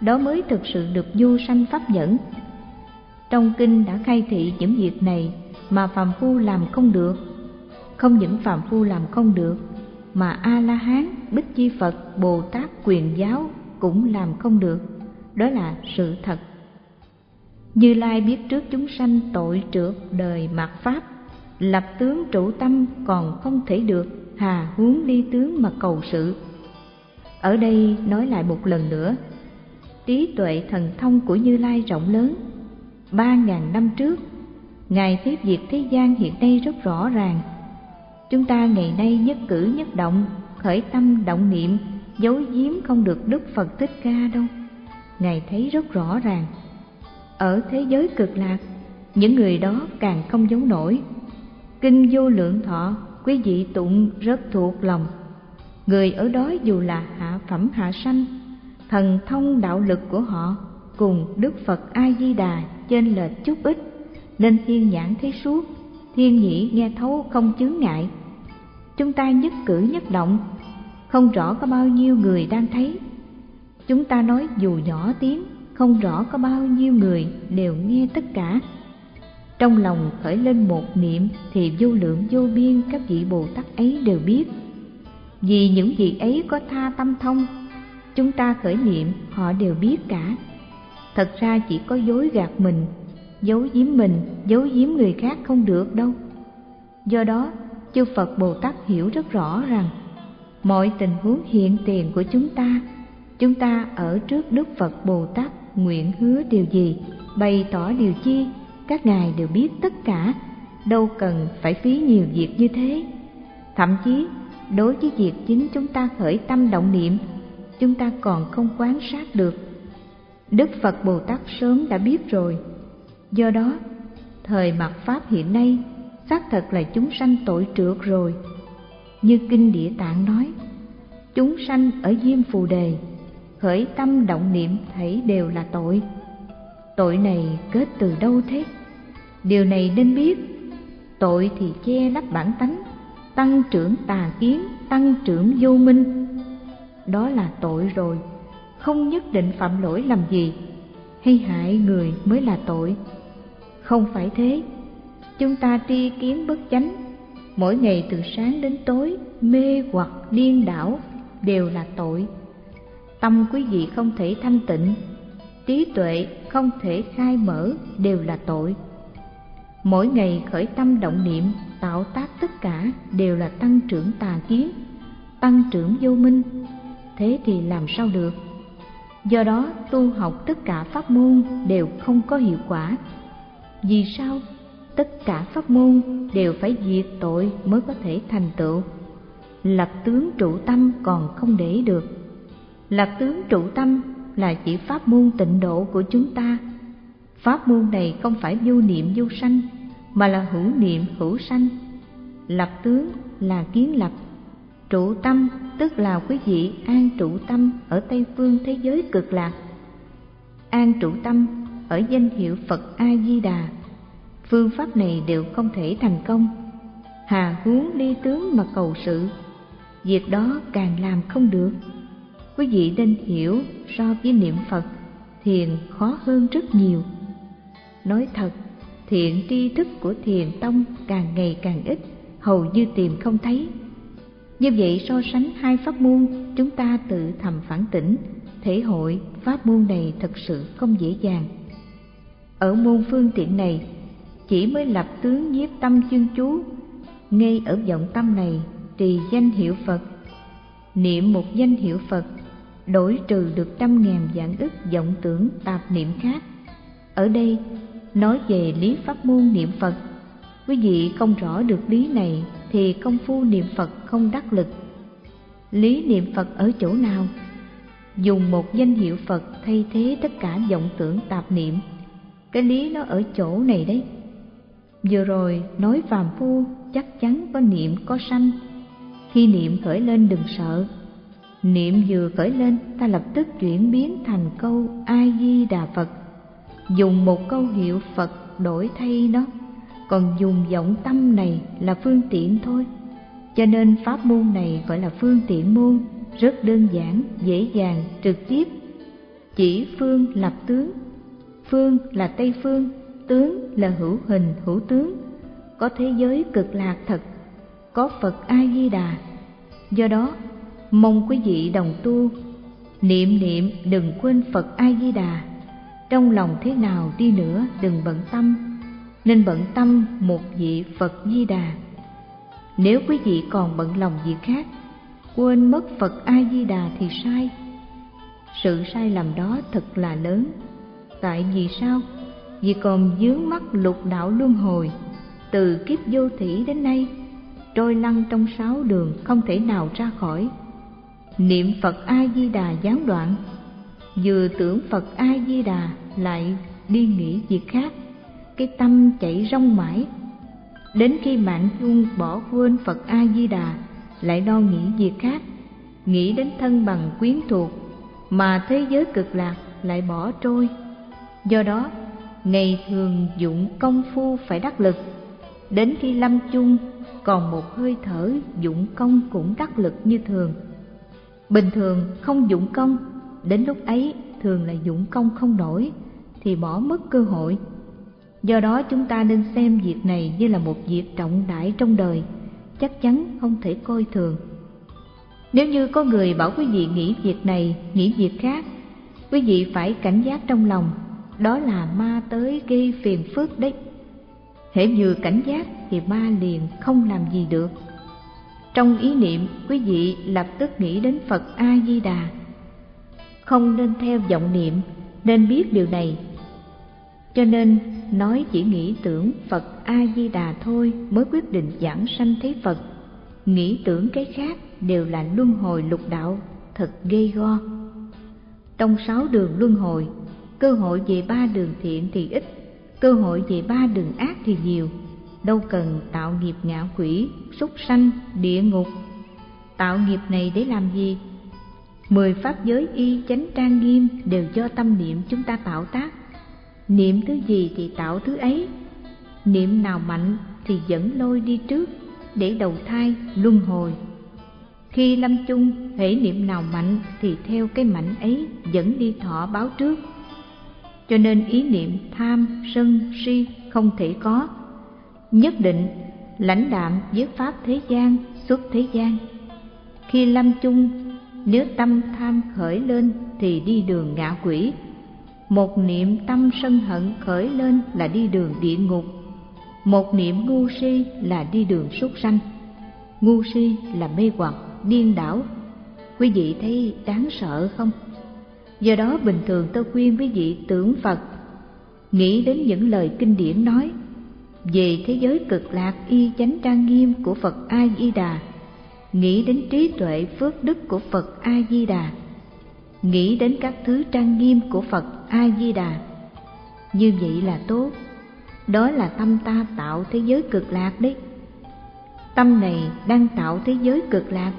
Đó mới thực sự được du sanh pháp nhẫn trong kinh đã khai thị những việc này mà phàm phu làm không được. Không những phàm phu làm không được mà a la hán bích chi phật bồ tát quyền giáo cũng làm không được. Đó là sự thật. Như lai biết trước chúng sanh tội trượt đời mạt pháp, lập tướng trụ tâm còn không thể được hà huống ly tướng mà cầu sự. Ở đây nói lại một lần nữa, trí tuệ thần thông của như lai rộng lớn. Ba ngàn năm trước, ngài thấy việc thế gian hiện nay rất rõ ràng chúng ta ngày nay nhất cử nhất động, khởi tâm động niệm, giấu giếm không được đức phật thích ca đâu. Ngài thấy rất rõ ràng. Ở thế giới cực lạc, những người đó càng không giấu nổi. Kinh vô lượng thọ, quý vị tụng rất thuộc lòng. Người ở đó dù là hạ phẩm hạ sanh, thần thông đạo lực của họ cùng đức phật a di đà trên lệch chút ít, nên thiên nhãn thấy suốt thiên nhĩ nghe thấu không chướng ngại. Chúng ta nhất cử nhất động, không rõ có bao nhiêu người đang thấy. Chúng ta nói dù nhỏ tiếng, không rõ có bao nhiêu người đều nghe tất cả. Trong lòng khởi lên một niệm thì vô lượng vô biên các vị bồ tát ấy đều biết. Vì những vị ấy có tha tâm thông, chúng ta khởi niệm họ đều biết cả. Thật ra chỉ có dối gạt mình giấu giếm mình, giấu giếm người khác không được đâu. Do đó, chư phật bồ tát hiểu rất rõ rằng, mọi tình huống hiện tiền của chúng ta chúng ta ở trước đức phật bồ tát nguyện hứa điều gì, bày tỏ điều chi, các ngài đều biết tất cả, đâu cần phải phí nhiều việc như thế. Thậm chí, đối với việc chính chúng ta khởi tâm động niệm, chúng ta còn không quan sát được. Đức phật bồ tát sớm đã biết rồi do đó, thời mặt pháp hiện nay xác thật là chúng sanh tội trượt rồi. Như kinh địa tạng nói, chúng sanh ở diêm phù đề, khởi tâm động niệm thấy đều là tội. Tội này kết từ đâu thế? Điều này nên biết. Tội thì che lấp bản tánh, tăng trưởng tà kiến, tăng trưởng vô minh. Đó là tội rồi, không nhất định phạm lỗi làm gì, hay hại người mới là tội không phải thế. Chúng ta tri kiến bất chánh. Mỗi ngày từ sáng đến tối, mê hoặc điên đảo đều là tội. Tâm quý vị không thể thanh tịnh, trí tuệ không thể khai mở đều là tội. Mỗi ngày khởi tâm động niệm, tạo tác tất cả đều là tăng trưởng tà kiến, tăng trưởng vô minh. Thế thì làm sao được? Do đó tu học tất cả pháp môn đều không có hiệu quả vì sao tất cả pháp môn đều phải diệt tội mới có thể thành tựu? Lập tướng trụ tâm còn không để được. Lập tướng trụ tâm là chỉ pháp môn tịnh độ của chúng ta. Pháp môn này không phải vô niệm vô sanh, mà là hữu niệm hữu sanh. Lập tướng là kiến lập. Trụ tâm tức là quý vị an trụ tâm ở tây phương thế giới cực lạc. An trụ tâm ở danh hiệu phật a di đà phương pháp này đều không thể thành công. Hà huống ly tướng mà cầu sự, việc đó càng làm không được. Quý vị nên hiểu so với niệm phật, thiền khó hơn rất nhiều. Nói thật, thiện tri thức của thiền tông càng ngày càng ít, hầu như tìm không thấy. Như vậy so sánh hai pháp môn, chúng ta tự thầm phản tỉnh, thể hội pháp môn này thật sự không dễ dàng ở môn phương tiện này, chỉ mới lập tướng nhiếp tâm chuyên chú. Ngay ở vọng tâm này trì danh hiệu phật. Niệm một danh hiệu phật, đổi trừ được trăm ngàn vạn ức vọng tưởng tạp niệm khác. Ở đây, nói về lý pháp môn niệm phật, quý vị không rõ được lý này thì công phu niệm phật không đắc lực. Lý niệm phật ở chỗ nào? Dùng một danh hiệu phật thay thế tất cả vọng tưởng tạp niệm cái lý nó ở chỗ này đấy. Vừa rồi nói phàm phu, chắc chắn có niệm, có sanh. Khi niệm khởi lên đừng sợ. Niệm vừa khởi lên, ta lập tức chuyển biến thành câu a di đà phật. Dùng một câu hiệu phật đổi thay nó. Còn dùng vọng tâm này là phương tiện thôi. Cho nên pháp môn này gọi là phương tiện môn, rất đơn giản, dễ dàng, trực tiếp. Chỉ phương lập tướng phương là tây phương, tướng là hữu hình, hữu tướng. Có thế giới cực lạc thật, có phật a di đà do đó, mong quý vị đồng tu, niệm niệm đừng quên phật a di đà trong lòng thế nào đi nữa đừng bận tâm, nên bận tâm một vị phật di đà nếu quý vị còn bận lòng việc khác, quên mất phật a di đà thì sai. Sự sai lầm đó thật là lớn tại vì sao? Vì còn dướng mắt lục đạo luân hồi. Từ kiếp vô thủy đến nay, trôi lăn trong sáu đường không thể nào ra khỏi. Niệm phật a di đà gián đoạn. Vừa tưởng phật a di đà lại đi nghĩ việc khác, cái tâm chạy rong mãi. Đến khi mạng chung bỏ quên phật a di đà lại lo nghĩ việc khác, nghĩ đến thân bằng quyến thuộc, mà thế giới cực lạc lại bỏ trôi do đó, ngày thường dụng công phu phải đắc lực. Đến khi lâm chung, còn một hơi thở dụng công cũng đắc lực như thường. Bình thường không dụng công, đến lúc ấy thường là dụng công không nổi, thì bỏ mất cơ hội. Do đó chúng ta nên xem việc này như là một việc trọng đại trong đời, chắc chắn không thể coi thường. Nếu như có người bảo quý vị nghĩ việc này, nghĩ việc khác, quý vị phải cảnh giác trong lòng đó là ma tới gây phiền phức đấy. Hễ vừa cảnh giác thì ma liền không làm gì được. Trong ý niệm, quý vị lập tức nghĩ đến phật a di đà không nên theo vọng niệm, nên biết điều này. Cho nên, nói chỉ nghĩ tưởng phật a di đà thôi mới quyết định giảng sanh thấy phật. Nghĩ tưởng cái khác đều là luân hồi lục đạo, thật gây go. Trong sáu đường luân hồi cơ hội về ba đường thiện thì ít, cơ hội về ba đường ác thì nhiều. Đâu cần tạo nghiệp ngạ quỷ, súc sanh, địa ngục. Tạo nghiệp này để làm gì? Mười pháp giới y, chánh trang nghiêm đều do tâm niệm chúng ta tạo tác. Niệm thứ gì thì tạo thứ ấy. Niệm nào mạnh thì dẫn lôi đi trước, để đầu thai, luân hồi. Khi lâm chung thể niệm nào mạnh thì theo cái mạnh ấy dẫn đi thọ báo trước cho nên ý niệm tham, sân, si không thể có. Nhất định, lãnh đạm với pháp thế gian, xuất thế gian. Khi lâm chung, nếu tâm tham khởi lên thì đi đường ngạ quỷ. Một niệm tâm sân hận khởi lên là đi đường địa ngục. Một niệm ngu si là đi đường súc sanh. Ngu si là mê hoặc, điên đảo. Quý vị thấy đáng sợ không? Do đó bình thường tôi khuyên quý vị tưởng phật, nghĩ đến những lời kinh điển nói về thế giới cực lạc y chánh trang nghiêm của phật a di đà nghĩ đến trí tuệ phước đức của phật a di đà nghĩ đến các thứ trang nghiêm của phật a di đà như vậy là tốt. Đó là tâm ta tạo thế giới cực lạc đấy. Tâm này đang tạo thế giới cực lạc,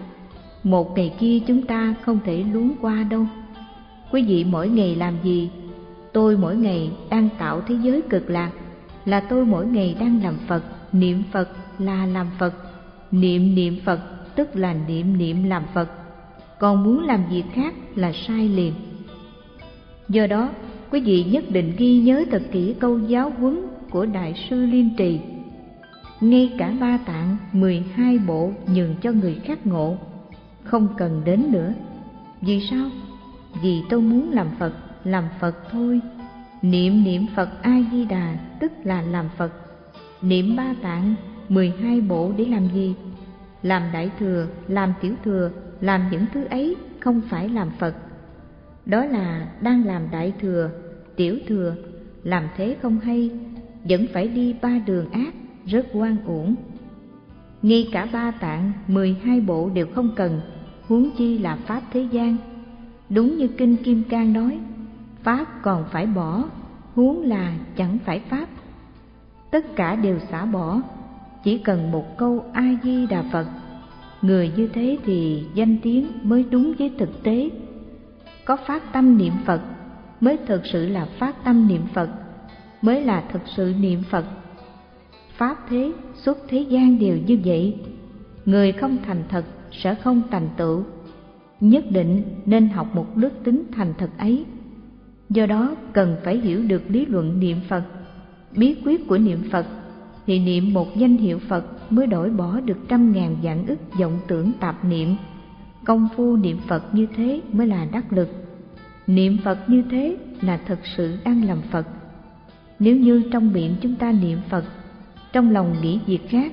một ngày kia chúng ta không thể luống qua đâu quý vị mỗi ngày làm gì? Tôi mỗi ngày đang tạo thế giới cực lạc. Là tôi mỗi ngày đang làm phật, niệm phật là làm phật. Niệm niệm phật tức là niệm niệm làm phật. Còn muốn làm gì khác là sai liền. Do đó, quý vị nhất định ghi nhớ thật kỹ câu giáo huấn của đại sư liên trì. Ngay cả ba tạng mười hai bộ nhường cho người khác ngộ, không cần đến nữa. Vì sao? Vì tôi muốn làm phật làm phật thôi. Niệm niệm phật a di đà tức là làm phật. Niệm ba tạng, mười hai bộ để làm gì? Làm đại thừa, làm tiểu thừa, làm những thứ ấy, không phải làm phật. Đó là đang làm đại thừa, tiểu thừa. Làm thế không hay, vẫn phải đi ba đường ác, rất oan uổng. Ngay cả ba tạng, mười hai bộ đều không cần, huống chi là pháp thế gian đúng như kinh kim cang nói, pháp còn phải bỏ, huống là chẳng phải pháp. Tất cả đều xả bỏ, chỉ cần một câu a di đà phật. Người như thế thì danh tiếng mới đúng với thực tế. Có phát tâm niệm phật, mới thực sự là phát tâm niệm phật, mới là thực sự niệm phật. Pháp thế, suốt thế gian đều như vậy. Người không thành thật sẽ không thành tựu nhất định nên học một đức tính thành thật ấy. Do đó cần phải hiểu được lý luận niệm phật, bí quyết của niệm phật thì niệm một danh hiệu phật mới đổi bỏ được trăm ngàn vạn ức vọng tưởng tạp niệm. Công phu niệm phật như thế mới là đắc lực. Niệm phật như thế là thật sự đang làm phật. Nếu như trong miệng chúng ta niệm phật, trong lòng nghĩ việc khác,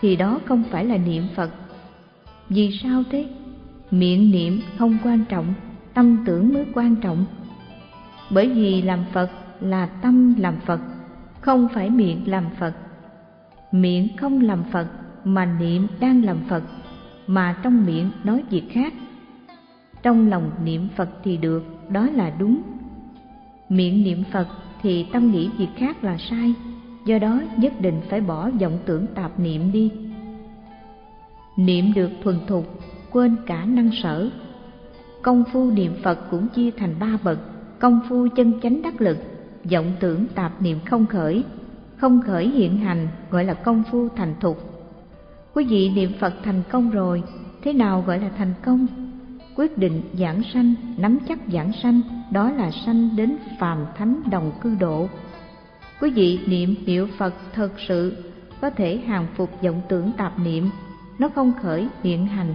thì đó không phải là niệm phật. Vì sao thế? Miệng niệm không quan trọng, tâm tưởng mới quan trọng. Bởi vì làm phật là tâm làm phật, không phải miệng làm phật. Miệng không làm phật mà niệm đang làm phật, mà trong miệng nói việc khác. Trong lòng niệm phật thì được, đó là đúng. Miệng niệm phật thì tâm nghĩ việc khác là sai, do đó nhất định phải bỏ vọng tưởng tạp niệm đi. Niệm được thuần thục quên cả năng sở. Công phu niệm phật cũng chia thành ba bậc, công phu chân chánh đắc lực, vọng tưởng tạp niệm không khởi. Không khởi hiện hành gọi là công phu thành thục. Quý vị niệm phật thành công rồi, thế nào gọi là thành công? Quyết định giảng sanh, nắm chắc giảng sanh, đó là sanh đến phàm thánh đồng cư độ. Quý vị niệm hiệu phật thật sự, có thể hàng phục vọng tưởng tạp niệm, nó không khởi hiện hành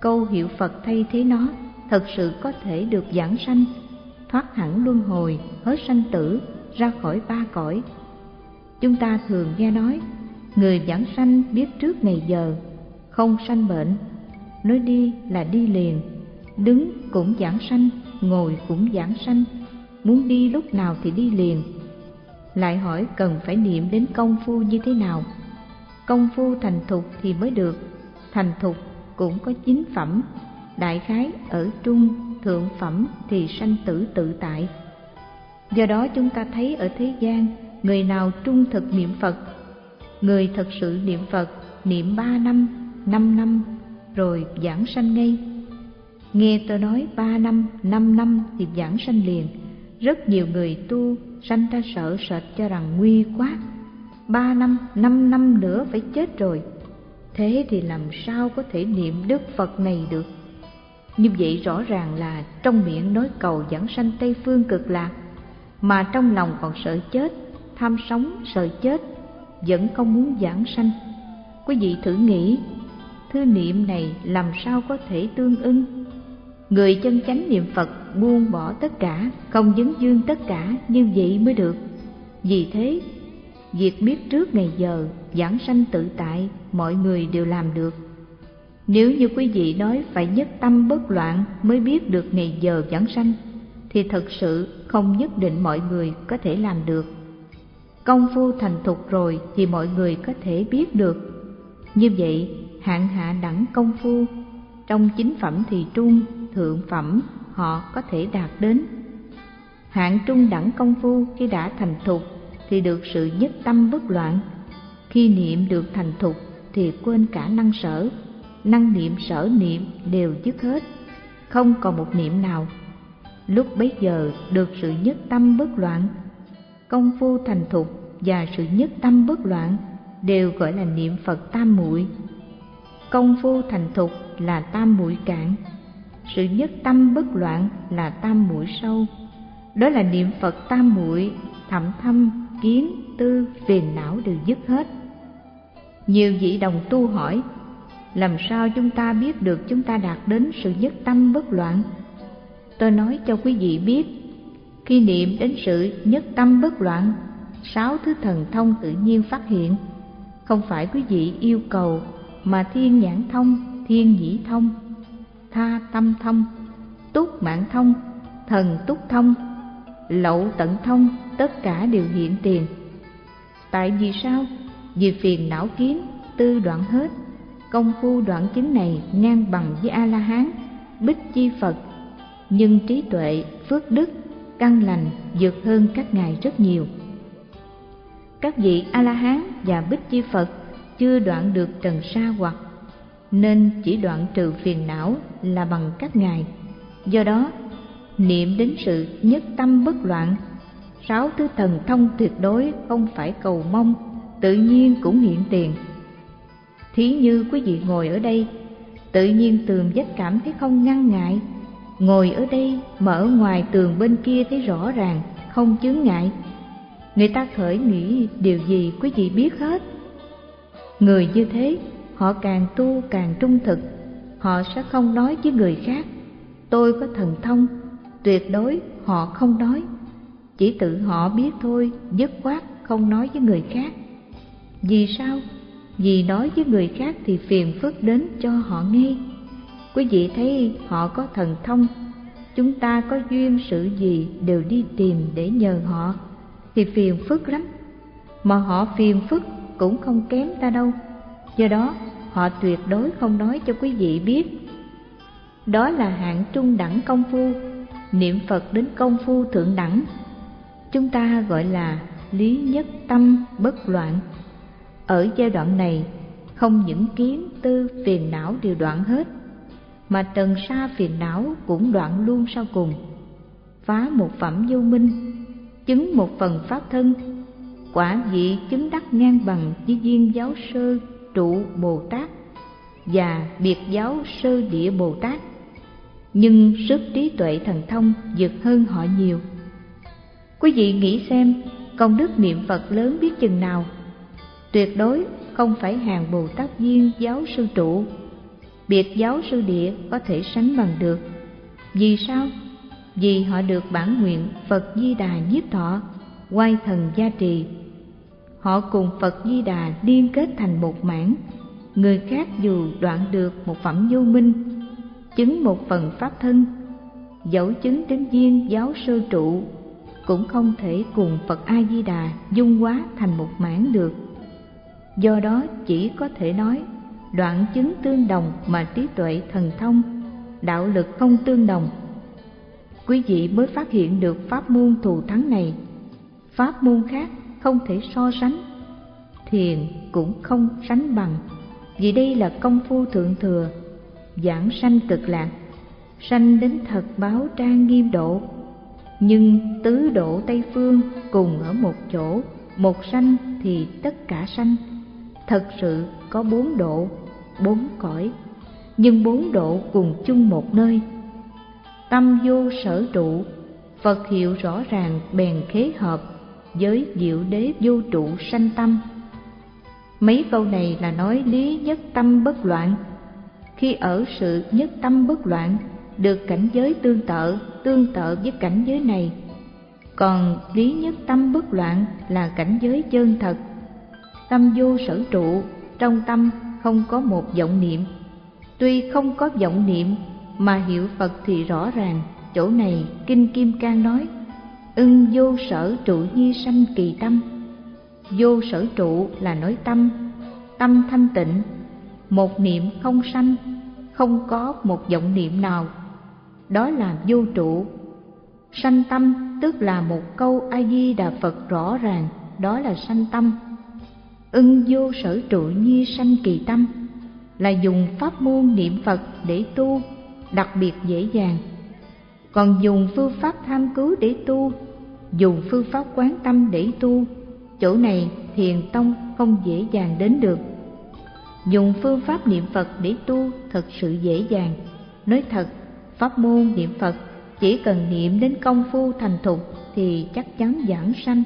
câu hiệu phật thay thế nó thật sự có thể được giảng sanh, thoát hẳn luân hồi, hết sanh tử, ra khỏi ba cõi. Chúng ta thường nghe nói, người giảng sanh biết trước ngày giờ, không sanh bệnh. Nói đi là đi liền, đứng cũng giảng sanh, ngồi cũng giảng sanh. Muốn đi lúc nào thì đi liền. Lại hỏi cần phải niệm đến công phu như thế nào. Công phu thành thục thì mới được, thành thục cũng có chín phẩm. Đại khái ở trung, thượng phẩm thì sanh tử tự tại. Do đó chúng ta thấy ở thế gian, người nào trung thực niệm phật, người thật sự niệm phật, niệm ba năm năm năm, rồi giảng sanh ngay. Nghe tôi nói ba năm năm năm thì giảng sanh liền. Rất nhiều người tu, sanh ra sợ sệt cho rằng nguy quá. Ba năm năm năm nữa phải chết rồi thế thì làm sao có thể niệm đức phật này được? Như vậy rõ ràng là trong miệng nói cầu giảng sanh tây phương cực lạc, mà trong lòng còn sợ chết, tham sống sợ chết, vẫn không muốn giảng sanh. Quý vị thử nghĩ thư niệm này làm sao có thể tương ưng người chân chánh niệm phật buông bỏ tất cả, không dấn dương tất cả như vậy mới được. Vì thế việc biết trước ngày giờ, giảng sanh tự tại, mọi người đều làm được. Nếu như quý vị nói phải nhất tâm bất loạn mới biết được ngày giờ giảng sanh, thì thật sự không nhất định mọi người có thể làm được. Công phu thành thục rồi thì mọi người có thể biết được. Như vậy, hạng hạ đẳng công phu, trong chính phẩm thì trung, thượng phẩm họ có thể đạt đến. Hạng trung đẳng công phu khi đã thành thục thì được sự nhất tâm bất loạn. Khi niệm được thành thục thì quên cả năng sở. Năng niệm, sở niệm đều dứt hết. Không còn một niệm nào. Lúc bấy giờ được sự nhất tâm bất loạn, công phu thành thục và sự nhất tâm bất loạn đều gọi là niệm phật tam muội. Công phu thành thục là tam muội cạn, sự nhất tâm bất loạn là tam muội sâu. Đó là niệm phật tam muội thậm thâm kiến tư, phiền não đều dứt hết. Nhiều vị đồng tu hỏi, làm sao chúng ta biết được chúng ta đạt đến sự nhất tâm bất loạn? Tôi nói cho quý vị biết, khi niệm đến sự nhất tâm bất loạn, sáu thứ thần thông tự nhiên phát hiện. Không phải quý vị yêu cầu mà thiên nhãn thông, thiên nhĩ thông, tha tâm thông, túc mạng thông, thần túc thông lậu tận thông tất cả đều hiện tiền. Tại vì sao? Vì phiền não kiến, tư đoạn hết. Công phu đoạn chứng này ngang bằng với a la hán bích chi phật. Nhưng trí tuệ, phước đức, căn lành vượt hơn các ngài rất nhiều. Các vị a la hán và bích chi phật chưa đoạn được trần sa hoặc, nên chỉ đoạn trừ phiền não là bằng các ngài. Do đó niệm đến sự nhất tâm bất loạn, sáu thứ thần thông tuyệt đối không phải cầu mong, tự nhiên cũng hiện tiền. Thí như quý vị ngồi ở đây, tự nhiên tường vách cảm thấy không ngăn ngại. Ngồi ở đây mà ở ngoài tường bên kia thấy rõ ràng, không chướng ngại. Người ta khởi nghĩ điều gì quý vị biết hết. Người như thế, họ càng tu càng trung thực, họ sẽ không nói với người khác, tôi có thần thông tuyệt đối họ không nói. Chỉ tự họ biết thôi, dứt khoát không nói với người khác. Vì sao? Vì nói với người khác thì phiền phức đến cho họ nghe quý vị thấy họ có thần thông, chúng ta có duyên sự gì đều đi tìm để nhờ họ, thì phiền phức lắm. Mà họ phiền phức cũng không kém ta đâu. Do đó, họ tuyệt đối không nói cho quý vị biết. Đó là hạng trung đẳng công phu niệm phật đến công phu thượng đẳng. Chúng ta gọi là lý nhất tâm bất loạn. Ở giai đoạn này, không những kiến tư phiền não đều đoạn hết, mà trần sa phiền não cũng đoạn luôn sau cùng. Phá một phẩm vô minh, chứng một phần pháp thân, quả vị chứng đắc ngang bằng với viên giáo sơ trụ bồ tát và biệt giáo sơ địa bồ tát nhưng sức trí tuệ thần thông vượt hơn họ nhiều. Quý vị nghĩ xem, công đức niệm phật lớn biết chừng nào? Tuyệt đối không phải hàng bồ tát viên giáo sư trụ. Biệt giáo sư địa có thể sánh bằng được. Vì sao? Vì họ được bản nguyện phật di đà nhiếp thọ quay thần gia trì. Họ cùng phật di đà liên kết thành một mảng. Người khác dù đoạn được một phẩm vô minh chứng một phần pháp thân. Dẫu chứng đến viên giáo sơ trụ, cũng không thể cùng phật a di đà dung hóa thành một mảng được. Do đó chỉ có thể nói, đoạn chứng tương đồng mà trí tuệ thần thông, đạo lực không tương đồng. Quý vị mới phát hiện được pháp môn thù thắng này. Pháp môn khác không thể so sánh, thiền cũng không sánh bằng. Vì đây là công phu thượng thừa giảng sanh cực lạc, sanh đến thật báo trang nghiêm độ. Nhưng tứ độ tây phương cùng ở một chỗ, một sanh thì tất cả sanh. Thật sự có bốn độ, bốn cõi, nhưng bốn độ cùng chung một nơi. Tâm vô sở trụ, phật hiệu rõ ràng bèn khế hợp với diệu đế vô trụ sanh tâm. Mấy câu này là nói lý nhất tâm bất loạn khi ở sự nhất tâm bất loạn, được cảnh giới tương tự tương tự với cảnh giới này. Còn lý nhất tâm bất loạn là cảnh giới chân thật. Tâm vô sở trụ, trong tâm không có một vọng niệm. Tuy không có vọng niệm, mà hiểu phật thì rõ ràng, chỗ này kinh kim cang nói, ưng vô sở trụ nhi sanh kỳ tâm. Vô sở trụ là nói tâm tâm thanh tịnh một niệm không sanh, không có một vọng niệm nào. Đó là vô trụ. Sanh tâm tức là một câu a di đà phật rõ ràng, đó là sanh tâm. Ưng vô sở trụ nhi sanh kỳ tâm, là dùng pháp môn niệm phật để tu, đặc biệt dễ dàng. Còn dùng phương pháp tham cứu để tu, dùng phương pháp quán tâm để tu, chỗ này thiền tông không dễ dàng đến được dùng phương pháp niệm phật để tu thật sự dễ dàng. Nói thật, pháp môn niệm phật chỉ cần niệm đến công phu thành thục thì chắc chắn giảng sanh.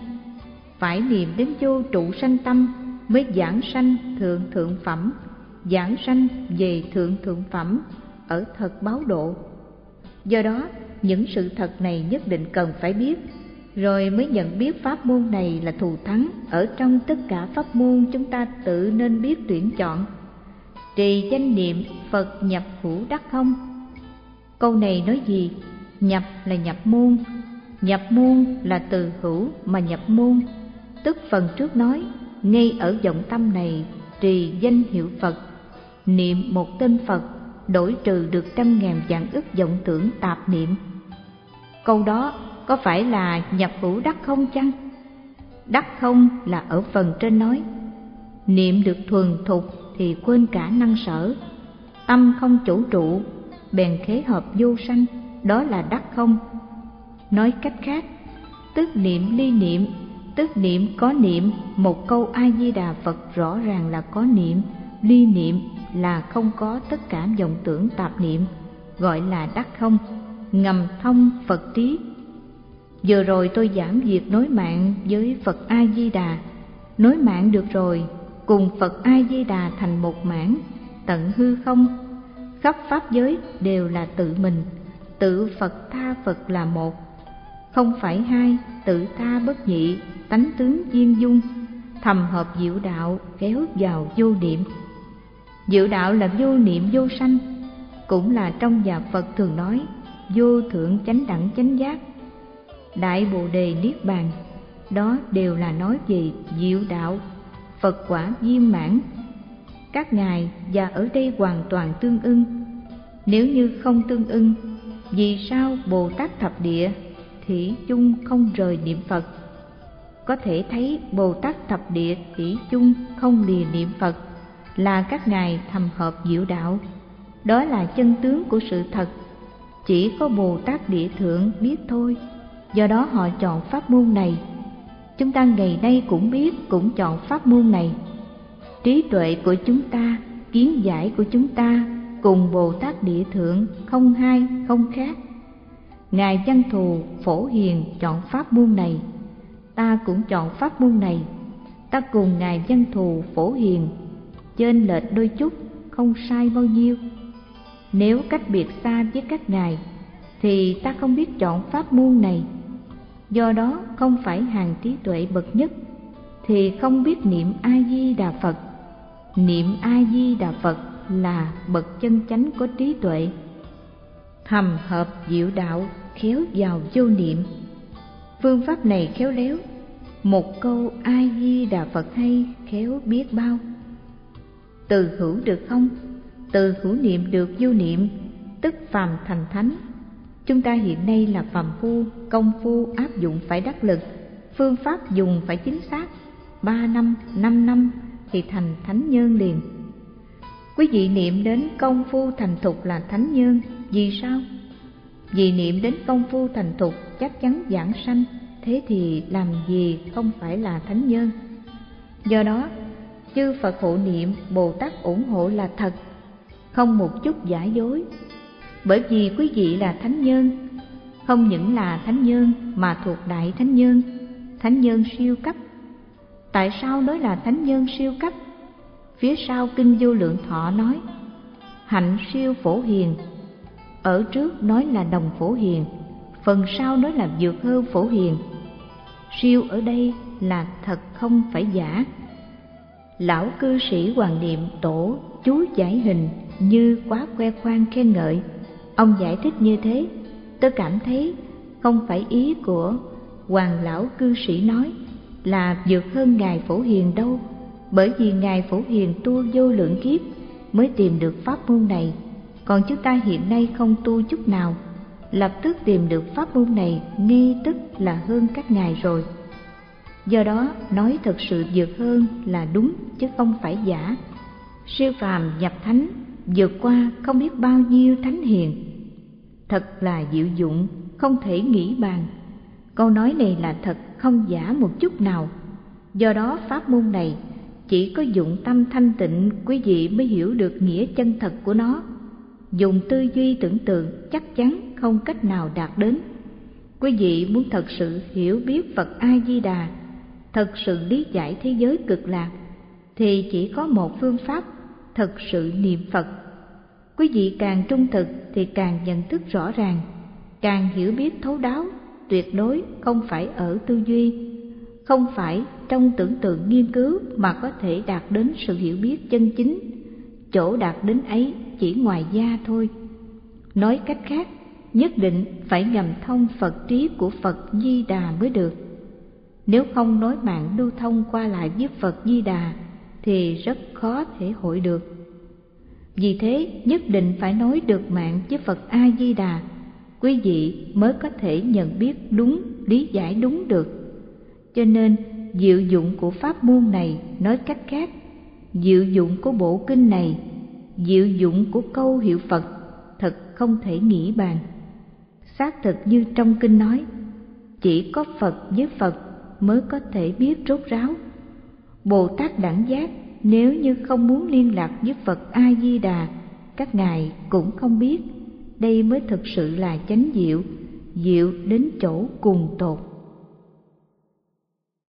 Phải niệm đến vô trụ sanh tâm mới giảng sanh thượng thượng phẩm, giảng sanh về thượng thượng phẩm ở thật báo độ. Do đó, những sự thật này nhất định cần phải biết rồi mới nhận biết pháp môn này là thù thắng. Ở trong tất cả pháp môn, chúng ta tự nên biết tuyển chọn. Trì danh niệm phật nhập hữu đắc không? Câu này nói gì? Nhập là nhập môn. Nhập môn là từ hữu mà nhập môn. Tức phần trước nói, ngay ở vọng tâm này, trì danh hiệu phật, niệm một tên phật, đổi trừ được trăm ngàn vạn ức vọng tưởng tạp niệm. Câu đó có phải là nhập hữu đắc không chăng? Đắc không là ở phần trên nói. Niệm được thuần thục thì quên cả năng sở. Tâm không chủ trụ, bèn khế hợp vô sanh, đó là đắc không. Nói cách khác, tức niệm ly niệm, tức niệm có niệm, một câu a di đà phật rõ ràng là có niệm, ly niệm là không có tất cả vọng tưởng tạp niệm, gọi là đắc không. Ngầm thông phật trí vừa rồi tôi giảng việc nối mạng với phật a di đà nối mạng được rồi, cùng phật a di đà thành một mảng, tận hư không. Khắp pháp giới đều là tự mình, tự phật tha phật là một. Không phải hai, tự tha bất nhị, tánh tướng viên dung. Thầm hợp diệu đạo, kéo vào vô niệm. Diệu đạo là vô niệm vô sanh, cũng là trong nhà phật thường nói, vô thượng chánh đẳng chánh giác đại bồ đề niết bàn. Đó đều là nói về diệu đạo, phật quả viên mãn. Các ngài và ở đây hoàn toàn tương ưng. Nếu như không tương ưng, vì sao bồ tát thập địa thủy chung không rời niệm phật? Có thể thấy bồ tát thập địa thủy chung không lìa niệm phật là các ngài thầm hợp diệu đạo. Đó là chân tướng của sự thật. Chỉ có bồ tát địa thượng biết thôi do đó họ chọn pháp môn này. Chúng ta ngày nay cũng biết cũng chọn pháp môn này. Trí tuệ của chúng ta, kiến giải của chúng ta cùng bồ tát địa thượng không hai, không khác. Ngài văn thù phổ hiền chọn pháp môn này. Ta cũng chọn pháp môn này. Ta cùng ngài văn thù phổ hiền, trên lệch đôi chút, không sai bao nhiêu. Nếu cách biệt xa với các ngài, thì ta không biết chọn pháp môn này do đó không phải hàng trí tuệ bậc nhất, thì không biết niệm a di đà phật. Niệm a di đà phật là bậc chân chánh có trí tuệ thầm hợp diệu đạo, khéo vào vô niệm. Phương pháp này khéo léo, một câu a di đà phật hay khéo biết bao. Từ hữu được không? Từ hữu niệm được vô niệm, tức phàm thành thánh chúng ta hiện nay là phàm phu, công phu, áp dụng phải đắc lực. Phương pháp dùng phải chính xác. Ba năm năm năm thì thành thánh nhân liền. Quý vị niệm đến công phu thành thục là thánh nhân vì sao? Vì niệm đến công phu thành thục chắc chắn giảng sanh, thế thì làm gì không phải là thánh nhân do đó, chư phật hộ niệm bồ tát ủng hộ là thật, không một chút giả dối bởi vì quý vị là thánh nhân. Không những là thánh nhân mà thuộc đại thánh nhân thánh nhân siêu cấp. Tại sao nói là thánh nhân siêu cấp? Phía sau kinh vô lượng thọ nói, hạnh siêu phổ hiền. Ở trước nói là đồng phổ hiền, phần sau nói là vượt hơn phổ hiền. Siêu ở đây là thật không phải giả. Lão cư sĩ hoàng niệm tổ chú giải hình như quá khoe khoang khen ngợi ông giải thích như thế. Tôi cảm thấy không phải ý của hoàng lão cư sĩ nói là vượt hơn ngài phổ hiền đâu, bởi vì ngài phổ hiền tu vô lượng kiếp mới tìm được pháp môn này. Còn chúng ta hiện nay không tu chút nào, lập tức tìm được pháp môn này ngay tức là hơn các ngài rồi. Do đó, nói thật sự vượt hơn là đúng, chứ không phải giả. Siêu phàm nhập thánh vượt qua không biết bao nhiêu thánh hiền thật là diệu dụng không thể nghĩ bàn. Câu nói này là thật, không giả một chút nào. Do đó, pháp môn này chỉ có dụng tâm thanh tịnh, quý vị mới hiểu được nghĩa chân thật của nó. Dùng tư duy tưởng tượng, chắc chắn không cách nào đạt đến. Quý vị muốn thật sự hiểu biết phật a di đà thật sự lý giải thế giới cực lạc, thì chỉ có một phương pháp, thật sự niệm phật quý vị càng trung thực thì càng nhận thức rõ ràng. Càng hiểu biết thấu đáo, tuyệt đối không phải ở tư duy, không phải trong tưởng tượng nghiên cứu mà có thể đạt đến sự hiểu biết chân chính. Chỗ đạt đến ấy chỉ ngoài da thôi. Nói cách khác, nhất định phải ngầm thông phật trí của phật di đà mới được. Nếu không nói mạng lưu thông qua lại với phật di đà thì rất khó thể hội được vì thế nhất định phải nói được mạng với phật a di đà quý vị mới có thể nhận biết đúng, lý giải đúng được. Cho nên, diệu dụng của pháp môn này nói cách khác. Diệu dụng của bộ kinh này, diệu dụng của câu hiệu phật thật không thể nghĩ bàn. Xác thực như trong kinh nói, chỉ có phật với phật mới có thể biết rốt ráo. Bồ tát đẳng giác nếu như không muốn liên lạc với phật a di đà các ngài cũng không biết. Đây mới thực sự là chánh diệu diệu đến chỗ cùng tột.